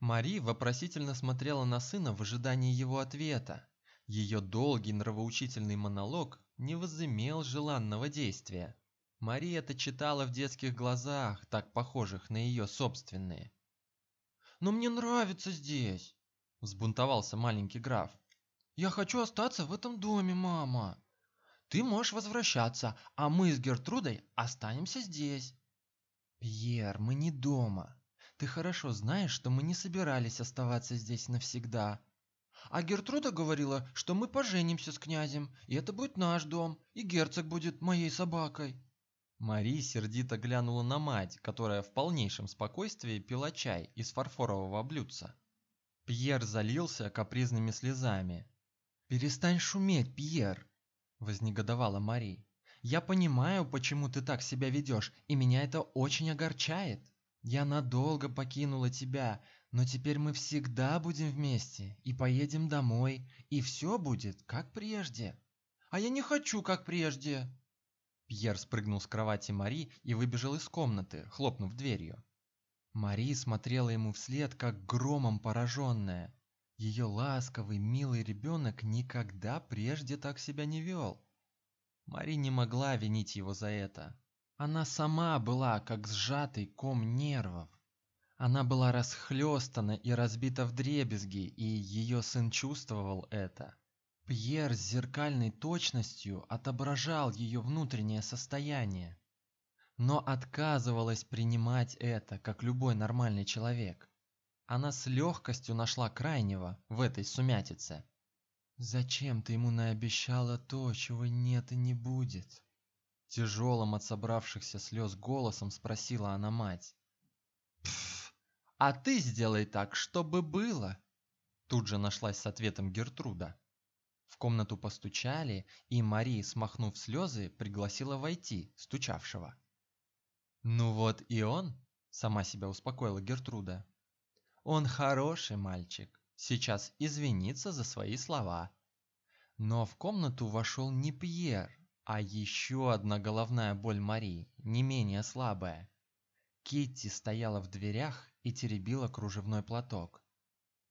Мари вопросительно смотрела на сына в ожидании его ответа. Ее долгий нравоучительный монолог не возымел желанного действия. Мари это читала в детских глазах, так похожих на ее собственные. "Но мне нравится здесь", взбунтовался маленький граф. "Я хочу остаться в этом доме, мама". Ты можешь возвращаться, а мы с Гертрудой останемся здесь. Пьер, мы не дома. Ты хорошо знаешь, что мы не собирались оставаться здесь навсегда. А Гертруда говорила, что мы поженимся с князем, и это будет наш дом, и герцог будет моей собакой. Мари сердито глянула на мать, которая в полнейшем спокойствии пила чай из фарфорового блюдца. Пьер залился капризными слезами. Перестань шуметь, Пьер, вознегодовала Мари. Я понимаю, почему ты так себя ведешь, и меня это очень огорчает. Я надолго покинула тебя, но теперь мы всегда будем вместе и поедем домой, и все будет как прежде. А я не хочу как прежде. Пьер спрыгнул с кровати Мари и выбежал из комнаты, хлопнув дверью. Мари смотрела ему вслед, как громом пораженная. Ее ласковый, милый ребенок никогда прежде так себя не вел. Мари не могла винить его за это. Она сама была как сжатый ком нервов. Она была расхлёстана и разбита вдребезги, и ее сын чувствовал это. Пьер с зеркальной точностью отображал ее внутреннее состояние. но отказывалась принимать это, как любой нормальный человек. Она с легкостью нашла крайнего в этой сумятице. Зачем ты ему наобещала то, чего нет и не будет? Тяжелым от собравшихся слез голосом спросила она мать. Пф, а ты сделай так, чтобы было. Тут же нашлась с ответом Гертруда. В комнату постучали, и Мария, смахнув слезы, пригласила войти стучавшего. Ну вот и он, сама себя успокоила Гертруда. Он хороший мальчик, сейчас извинится за свои слова. Но в комнату вошел не Пьер, а еще одна головная боль Марии, не менее слабая. Китти стояла в дверях и теребила кружевной платок.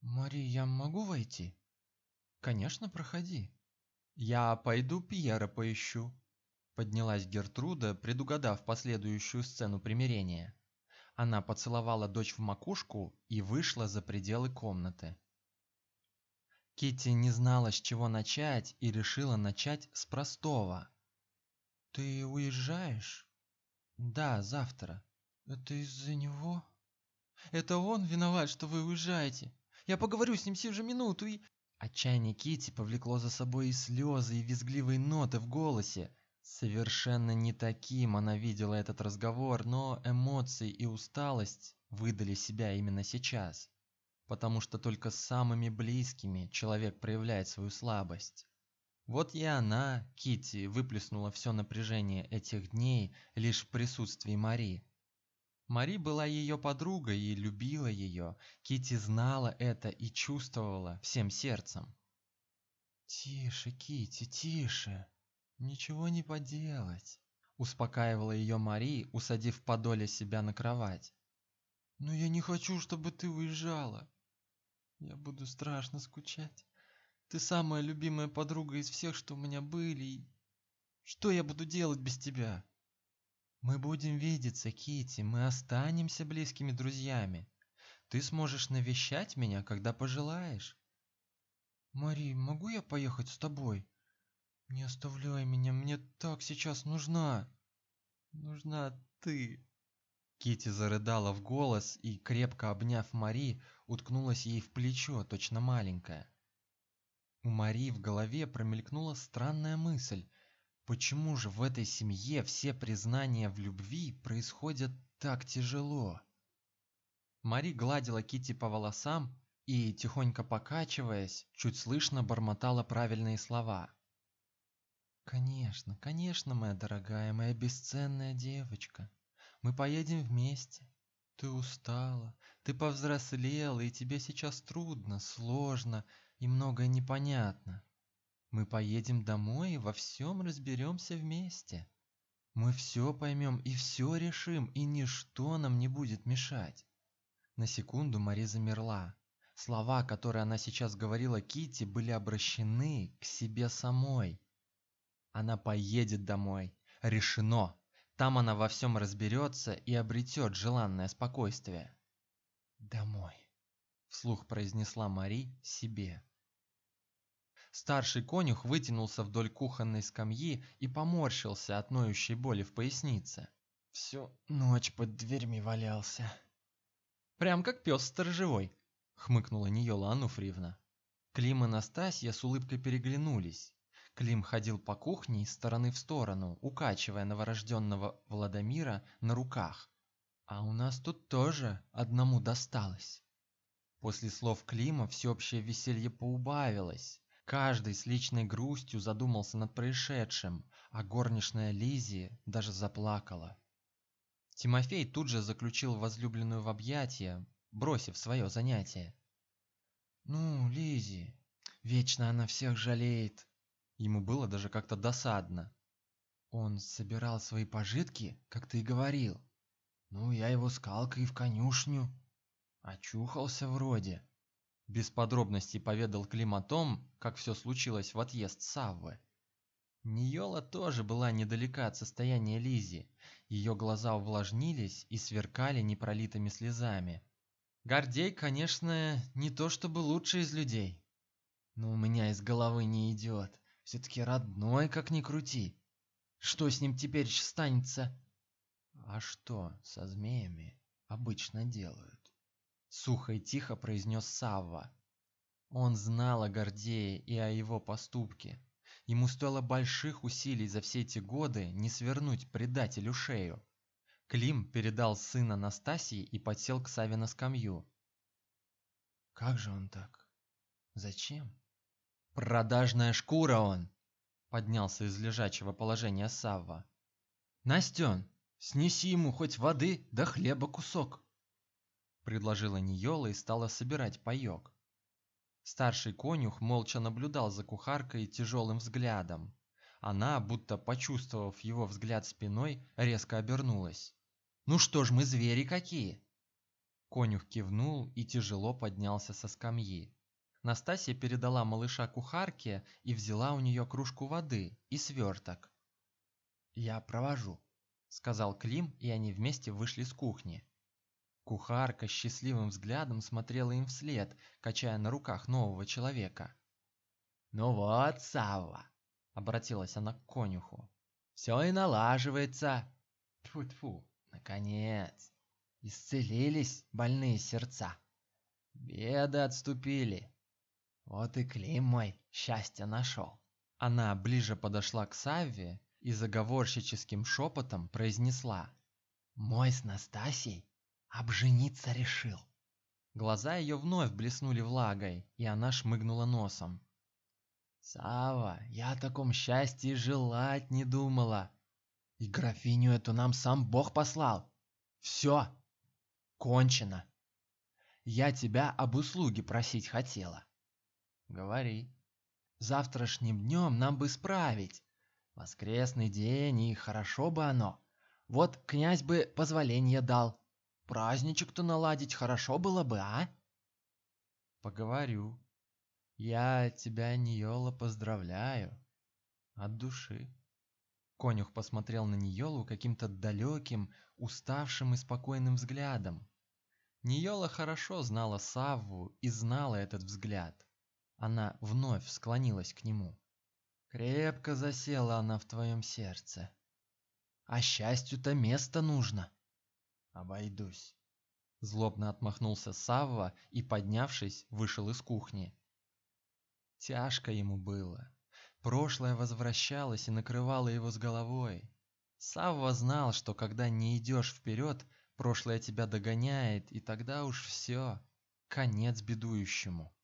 Мари, я могу войти? Конечно, проходи. Я пойду Пьера поищу. Поднялась Гертруда, предугадав последующую сцену примирения. Она поцеловала дочь в макушку и вышла за пределы комнаты. Китти не знала, с чего начать, и решила начать с простого. Ты уезжаешь? Да, завтра. Это из-за него? Это он виноват, что вы уезжаете. Я поговорю с ним сию же минуту и Отчаяние Кити повлекло за собой и слезы, и визгливые ноты в голосе. Совершенно не таким она видела этот разговор, но эмоции и усталость выдали себя именно сейчас, потому что только с самыми близкими человек проявляет свою слабость. Вот и она, Кити, выплеснула все напряжение этих дней лишь в присутствии Мари. Мари была ее подругой и любила ее. Кити знала это и чувствовала всем сердцем. Тише, Кити, тише. Ничего не поделать, успокаивала ее Мари, усадив подоле себя на кровать. Но я не хочу, чтобы ты уезжала. Я буду страшно скучать. Ты самая любимая подруга из всех, что у меня были. И что я буду делать без тебя? Мы будем видеться, Кити, мы останемся близкими друзьями. Ты сможешь навещать меня, когда пожелаешь. Мари, могу я поехать с тобой? Не оставляй меня, мне так сейчас нужна. Нужна ты. Кити зарыдала в голос и, крепко обняв Мари, уткнулась ей в плечо, точно маленькая. У Мари в голове промелькнула странная мысль: почему же в этой семье все признания в любви происходят так тяжело? Мари гладила Кити по волосам и тихонько покачиваясь, чуть слышно бормотала правильные слова. Конечно, конечно, моя дорогая, моя бесценная девочка. Мы поедем вместе. Ты устала, ты повзрослела, и тебе сейчас трудно, сложно и многое непонятно. Мы поедем домой и во всем разберемся вместе. Мы все поймем и все решим, и ничто нам не будет мешать. На секунду Мари замерла. Слова, которые она сейчас говорила Кити, были обращены к себе самой. Она поедет домой. Решено. Там она во всем разберется и обретет желанное спокойствие. Домой, вслух произнесла Мари себе. Старший конюх вытянулся вдоль кухонной скамьи и поморщился от ноющей боли в пояснице. Всю ночь под дверьми валялся. Прям как пес сторожевой, хмыкнула Ниола Ануфриевна. Клим и Настасья с улыбкой переглянулись. Клим ходил по кухне из стороны в сторону, укачивая новорожденного Владимира на руках. А у нас тут тоже одному досталось. После слов Клима всеобщее веселье поубавилось. Каждый с личной грустью задумался над происшедшим, а горничная Лизи даже заплакала. Тимофей тут же заключил возлюбленную в объятия, бросив свое занятие. Ну, Лизи, вечно она всех жалеет, Ему было даже как-то досадно. Он собирал свои пожитки, как ты и говорил. Ну, я его скалкой в конюшню. Очухался вроде. Без подробностей поведал Клим о том, как все случилось в отъезд Саввы. Ниола тоже была недалека от состояния Лизи. Ее глаза увлажнились и сверкали непролитыми слезами. Гордей, конечно, не то чтобы лучший из людей, но у меня из головы не идет все таки родной, как ни крути. Что с ним теперь станется? А что со змеями обычно делают? Сухо и тихо произнес Савва. Он знал о Гордее и о его поступке. Ему стоило больших усилий за все эти годы не свернуть предателю шею. Клим передал сына Настасии и подсел к Саве на скамью. Как же он так? Зачем? Продажная шкура он, поднялся из лежачего положения Савва. Настен, снеси ему хоть воды да хлеба кусок, предложила Ниёла и стала собирать паёк. Старший конюх молча наблюдал за кухаркой тяжелым взглядом. Она, будто почувствовав его взгляд спиной, резко обернулась. Ну что ж, мы звери какие? Конюх кивнул и тяжело поднялся со скамьи. Настасья передала малыша кухарке и взяла у нее кружку воды и сверток. "Я провожу", сказал Клим, и они вместе вышли с кухни. Кухарка счастливым взглядом смотрела им вслед, качая на руках нового человека. "Ну вот, Савва", обратилась она к конюху. "Все и налаживается. Тьфу-тьфу, наконец. Исцелились больные сердца. Беды отступили. Вот и Клим мой счастье нашел. Она ближе подошла к Савве и заговорщическим шепотом произнесла: "Мой с Настасьей обжениться решил". Глаза ее вновь блеснули влагой, и она шмыгнула носом. Сава, я о таком счастье желать не думала. И графиню эту нам сам Бог послал. Все, кончено. Я тебя об услуге просить хотела. Говори. Завтрашним днем нам бы справить. Воскресный день, и хорошо бы оно. Вот князь бы позволение дал. Праздничек-то наладить хорошо было бы, а? Поговорю. Я тебя, Ниола, поздравляю. От души. Конюх посмотрел на Ниолу каким-то далеким, уставшим и спокойным взглядом. Ниола хорошо знала Савву и знала этот взгляд. Она вновь склонилась к нему. Крепко засела она в твоем сердце. А счастью-то место нужно. Обойдусь. Злобно отмахнулся Савва и, поднявшись, вышел из кухни. Тяжко ему было. Прошлое возвращалось и накрывало его с головой. Савва знал, что когда не идешь вперед, прошлое тебя догоняет, и тогда уж все, конец бедующему.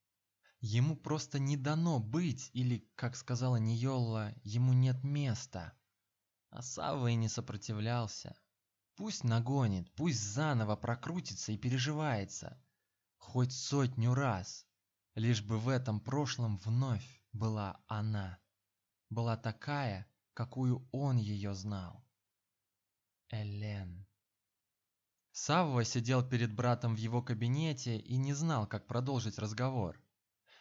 Ему просто не дано быть, или, как сказала Ниёла, ему нет места. А Савва и не сопротивлялся. Пусть нагонит, пусть заново прокрутится и переживается, хоть сотню раз, лишь бы в этом прошлом вновь была она, была такая, какую он ее знал. Элен. Савва сидел перед братом в его кабинете и не знал, как продолжить разговор.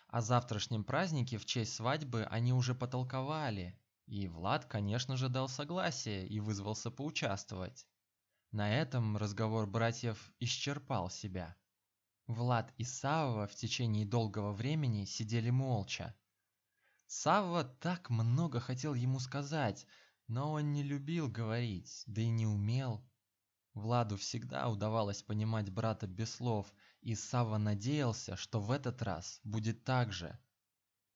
О завтрашнем празднике в честь свадьбы они уже потолковали, и Влад, конечно же, дал согласие и вызвался поучаствовать. На этом разговор братьев исчерпал себя. Влад и Савва в течение долгого времени сидели молча. Савва так много хотел ему сказать, но он не любил говорить, да и не умел. Владу всегда удавалось понимать брата без слов, и Сава надеялся, что в этот раз будет так же.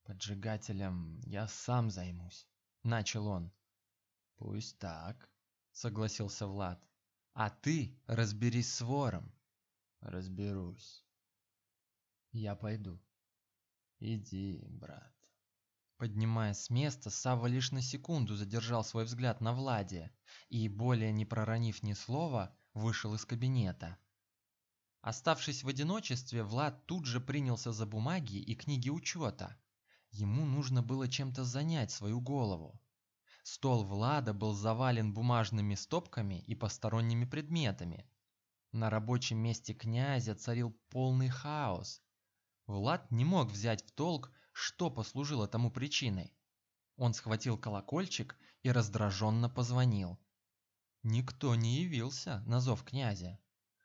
Поджигателем я сам займусь, начал он. Пусть так, согласился Влад. А ты разберись с вором. Разберусь. Я пойду. Иди, брат. Поднимаясь с места, Сава лишь на секунду задержал свой взгляд на Владе и, более не проронив ни слова, вышел из кабинета. Оставшись в одиночестве, Влад тут же принялся за бумаги и книги учета. Ему нужно было чем-то занять свою голову. Стол Влада был завален бумажными стопками и посторонними предметами. На рабочем месте князя царил полный хаос. Влад не мог взять в толк, что послужило тому причиной. Он схватил колокольчик и раздраженно позвонил. Никто не явился на зов князя.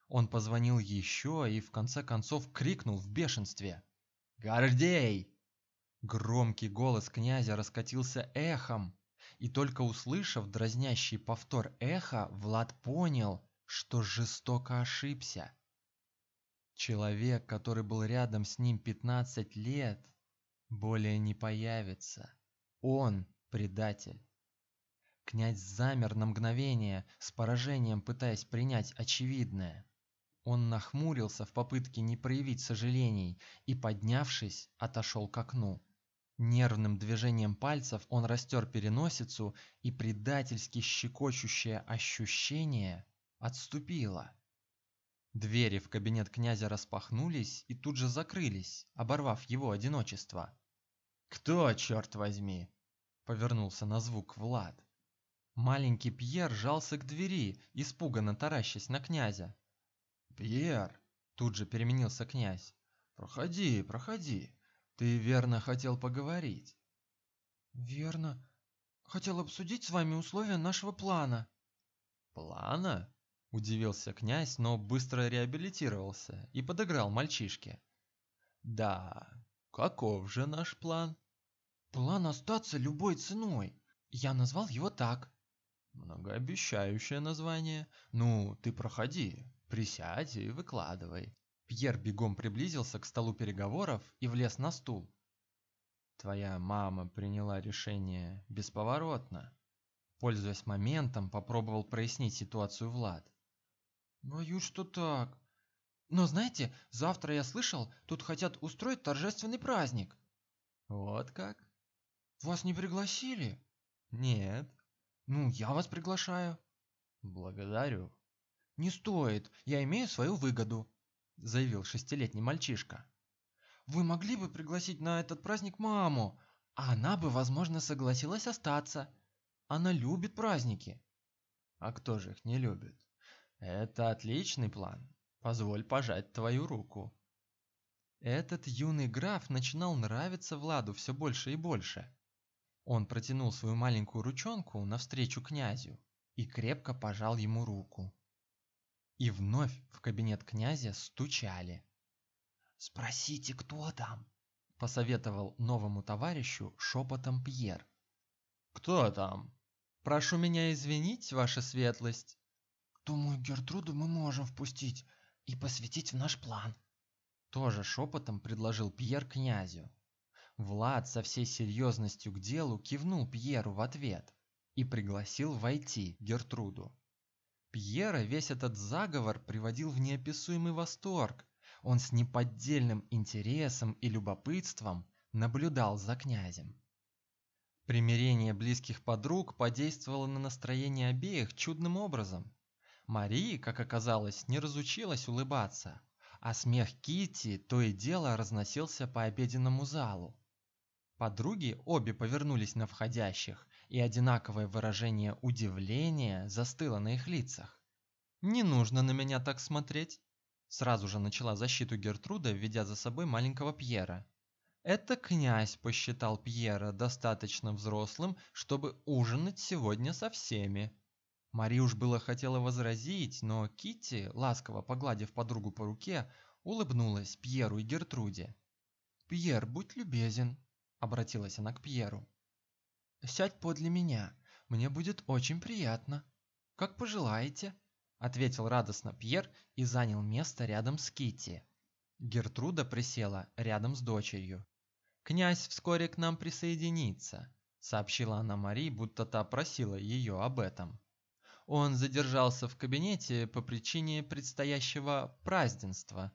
Он позвонил еще и в конце концов крикнул в бешенстве: "Гордей!" Громкий голос князя раскатился эхом. и только услышав дразнящий повтор эха, Влад понял, что жестоко ошибся. Человек, который был рядом с ним 15 лет, более не появится. Он предатель. Князь замер на мгновение, с поражением пытаясь принять очевидное. Он нахмурился в попытке не проявить сожалений и, поднявшись, отошел к окну. Нервным движением пальцев он растер переносицу, и предательски щекочущее ощущение отступило. Двери в кабинет князя распахнулись и тут же закрылись, оборвав его одиночество. «Кто, черт возьми?» — повернулся на звук Влад. Маленький Пьер жался к двери, испуганно таращась на князя. «Пьер!» — тут же переменился князь. «Проходи, проходи. Ты верно хотел поговорить?» «Верно. Хотел обсудить с вами условия нашего плана». «Плана?» — удивился князь, но быстро реабилитировался и подыграл мальчишке. «Да, каков же наш план?» «План остаться любой ценой. Я назвал его так». Многообещающее название. Ну, ты проходи, присядь и выкладывай. Пьер бегом приблизился к столу переговоров и влез на стул. Твоя мама приняла решение бесповоротно. Пользуясь моментом, попробовал прояснить ситуацию Влад. Боюсь, что так. Но знаете, завтра я слышал, тут хотят устроить торжественный праздник. Вот как? Вас не пригласили? Нет. Ну, я вас приглашаю. Благодарю. Не стоит, я имею свою выгоду, заявил шестилетний мальчишка. Вы могли бы пригласить на этот праздник маму, а она бы, возможно, согласилась остаться. Она любит праздники. А кто же их не любит? Это отличный план. Позволь пожать твою руку. Этот юный граф начинал нравиться Владу все больше и больше. Он протянул свою маленькую ручонку навстречу князю и крепко пожал ему руку. И вновь в кабинет князя стучали. «Спросите, кто там?» – посоветовал новому товарищу шепотом Пьер. «Кто там?» «Прошу меня извинить, ваша светлость». «Думаю, Гертруду мы можем впустить и посвятить в наш план», – тоже шепотом предложил Пьер князю. Влад со всей серьезностью к делу кивнул Пьеру в ответ и пригласил войти Гертруду. Пьера весь этот заговор приводил в неописуемый восторг. Он с неподдельным интересом и любопытством наблюдал за князем. Примирение близких подруг подействовало на настроение обеих чудным образом. Мария, как оказалось, не разучилась улыбаться, а смех Кити то и дело разносился по обеденному залу. Подруги обе повернулись на входящих, и одинаковое выражение удивления застыло на их лицах. «Не нужно на меня так смотреть», – сразу же начала защиту Гертруда, ведя за собой маленького Пьера. «Это князь посчитал Пьера достаточно взрослым, чтобы ужинать сегодня со всеми». Мари уж было хотела возразить, но Китти, ласково погладив подругу по руке, улыбнулась Пьеру и Гертруде. «Пьер, будь любезен, обратилась она к Пьеру. Сядь подле меня, мне будет очень приятно. Как пожелаете, ответил радостно Пьер и занял место рядом с Кити. Гертруда присела рядом с дочерью. Князь вскоре к нам присоединится, сообщила она Марии, будто та просила ее об этом. Он задержался в кабинете по причине предстоящего празднества.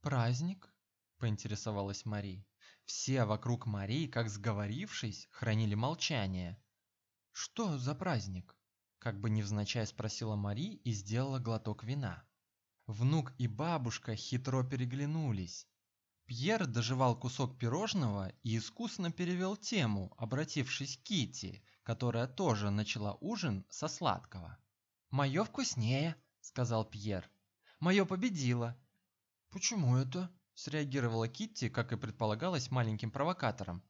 Праздник? поинтересовалась Мария. Все вокруг Марии, как сговорившись, хранили молчание. Что за праздник? Как бы невзначай спросила Мари и сделала глоток вина. Внук и бабушка хитро переглянулись. Пьер доживал кусок пирожного и искусно перевел тему, обратившись к Кити, которая тоже начала ужин со сладкого. «Мое вкуснее», — сказал Пьер. «Мое победило». «Почему это?» среагировала Китти, как и предполагалось, маленьким провокатором.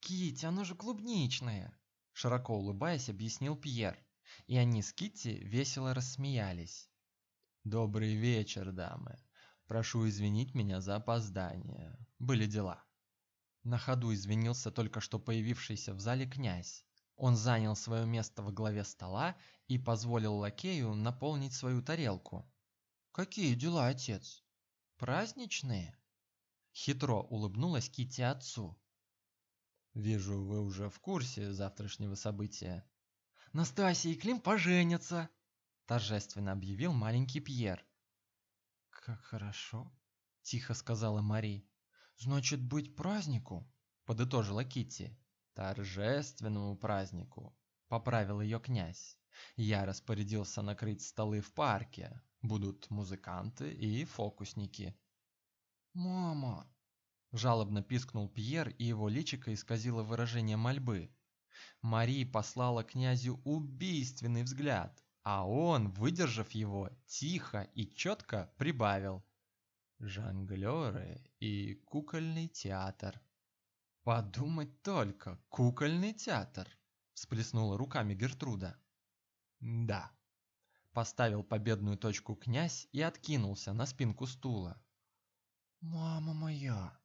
Китти, оно же клубничное, широко улыбаясь, объяснил Пьер, и они с Китти весело рассмеялись. Добрый вечер, дамы. Прошу извинить меня за опоздание. Были дела. На ходу извинился только что появившийся в зале князь. Он занял свое место во главе стола и позволил лакею наполнить свою тарелку. Какие дела, отец? Праздничные? Хитро улыбнулась Кити отцу. Вижу, вы уже в курсе завтрашнего события. Настасья и Клим поженятся, торжественно объявил маленький Пьер. Как хорошо, тихо сказала Мари. Значит, быть празднику, подытожила Кити. Торжественному празднику, поправил ее князь. Я распорядился накрыть столы в парке. Будут музыканты и фокусники. Мама, жалобно пискнул Пьер, и его личико исказило выражение мольбы. Мари послала князю убийственный взгляд, а он, выдержав его, тихо и четко прибавил: жонглёры и кукольный театр. Подумать только, кукольный театр, всплеснула руками Гертруда. Да. Поставил победную точку князь и откинулся на спинку стула. Мама моя,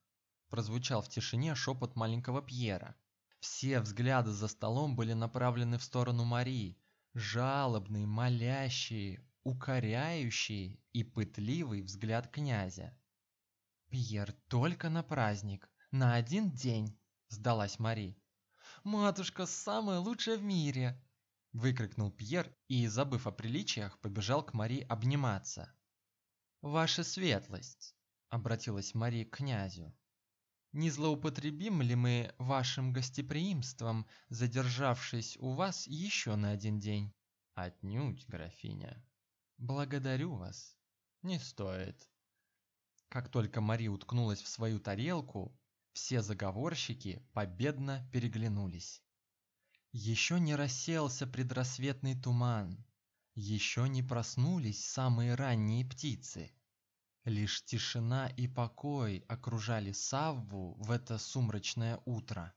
прозвучал в тишине шепот маленького Пьера. Все взгляды за столом были направлены в сторону Марии, жалобный, молящий, укоряющий и пытливый взгляд князя. Пьер только на праздник, на один день, сдалась Мари. Матушка самая лучшая в мире, выкрикнул Пьер и, забыв о приличиях, побежал к Мари обниматься. Ваша светлость, обратилась Мари к князю. Не злоупотребим ли мы вашим гостеприимством, задержавшись у вас еще на один день? Отнюдь, графиня. Благодарю вас. Не стоит. Как только Мари уткнулась в свою тарелку, все заговорщики победно переглянулись. Еще не рассеялся предрассветный туман, еще не проснулись самые ранние птицы. Лишь тишина и покой окружали Савву в это сумрачное утро.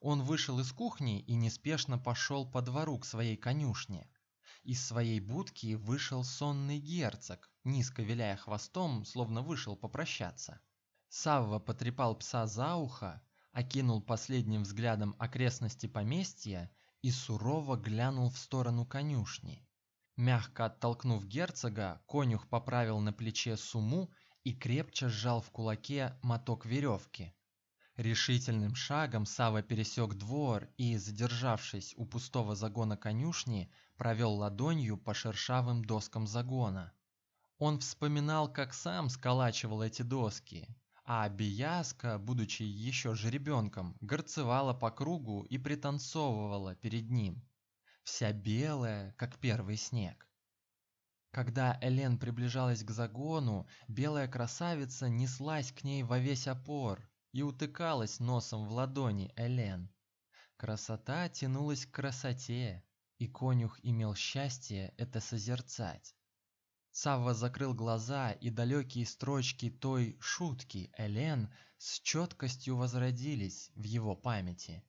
Он вышел из кухни и неспешно пошел по двору к своей конюшне. Из своей будки вышел сонный герцог, низко виляя хвостом, словно вышел попрощаться. Савва потрепал пса за ухо, окинул последним взглядом окрестности поместья и сурово глянул в сторону конюшни. Мягко оттолкнув герцога, конюх поправил на плече суму и крепче сжал в кулаке моток веревки. Решительным шагом Сава пересек двор и, задержавшись у пустого загона конюшни, провел ладонью по шершавым доскам загона. Он вспоминал, как сам сколачивал эти доски, а Бияска, будучи еще жеребенком, горцевала по кругу и пританцовывала перед ним вся белая, как первый снег. Когда Элен приближалась к загону, белая красавица неслась к ней во весь опор и утыкалась носом в ладони Элен. Красота тянулась к красоте, и конюх имел счастье это созерцать. Савва закрыл глаза, и далекие строчки той шутки Элен с четкостью возродились в его памяти.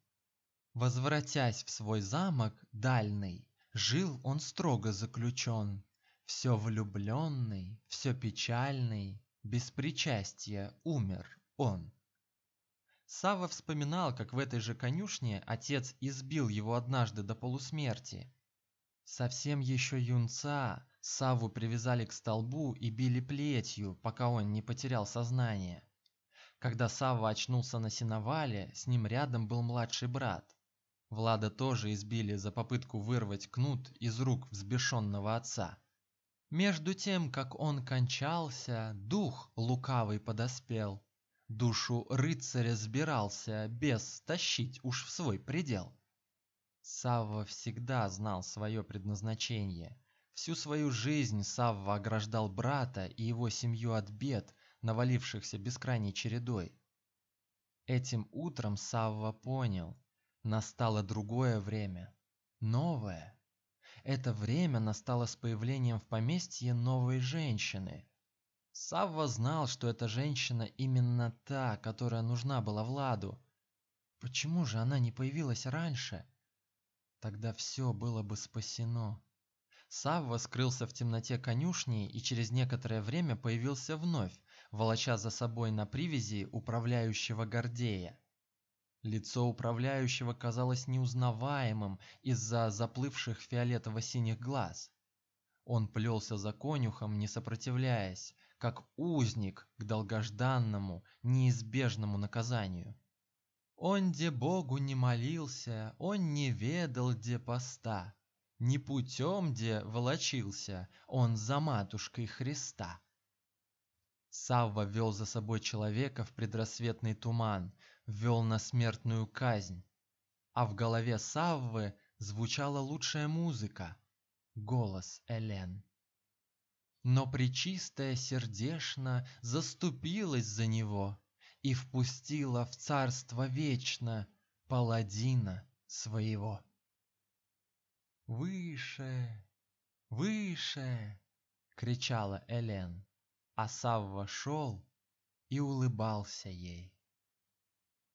Возвратясь в свой замок дальний, жил он строго заключен, все влюбленный, все печальный, без причастия умер он. Сава вспоминал, как в этой же конюшне отец избил его однажды до полусмерти. Совсем еще юнца Саву привязали к столбу и били плетью, пока он не потерял сознание. Когда Сава очнулся на сеновале, с ним рядом был младший брат. Влада тоже избили за попытку вырвать кнут из рук взбешенного отца. Между тем, как он кончался, дух лукавый подоспел. Душу рыцаря сбирался без тащить уж в свой предел. Савва всегда знал свое предназначение. Всю свою жизнь Савва ограждал брата и его семью от бед, навалившихся бескрайней чередой. Этим утром Савва понял, Настало другое время, новое. Это время настало с появлением в поместье новой женщины. Савва знал, что эта женщина именно та, которая нужна была Владу. Почему же она не появилась раньше? Тогда все было бы спасено. Савва скрылся в темноте конюшни и через некоторое время появился вновь, волоча за собой на привязи управляющего Гордея. Лицо управляющего казалось неузнаваемым из-за заплывших фиолетово-синих глаз. Он плелся за конюхом, не сопротивляясь, как узник к долгожданному, неизбежному наказанию. Он де Богу не молился, он не ведал де поста, не путем де волочился он за матушкой Христа. Савва вел за собой человека в предрассветный туман, вел на смертную казнь. А в голове Саввы звучала лучшая музыка голос Элен. Но пречистая сердечно заступилась за него и впустила в царство вечно паладина своего. Выше, выше, кричала Элен, а Савва шел и улыбался ей.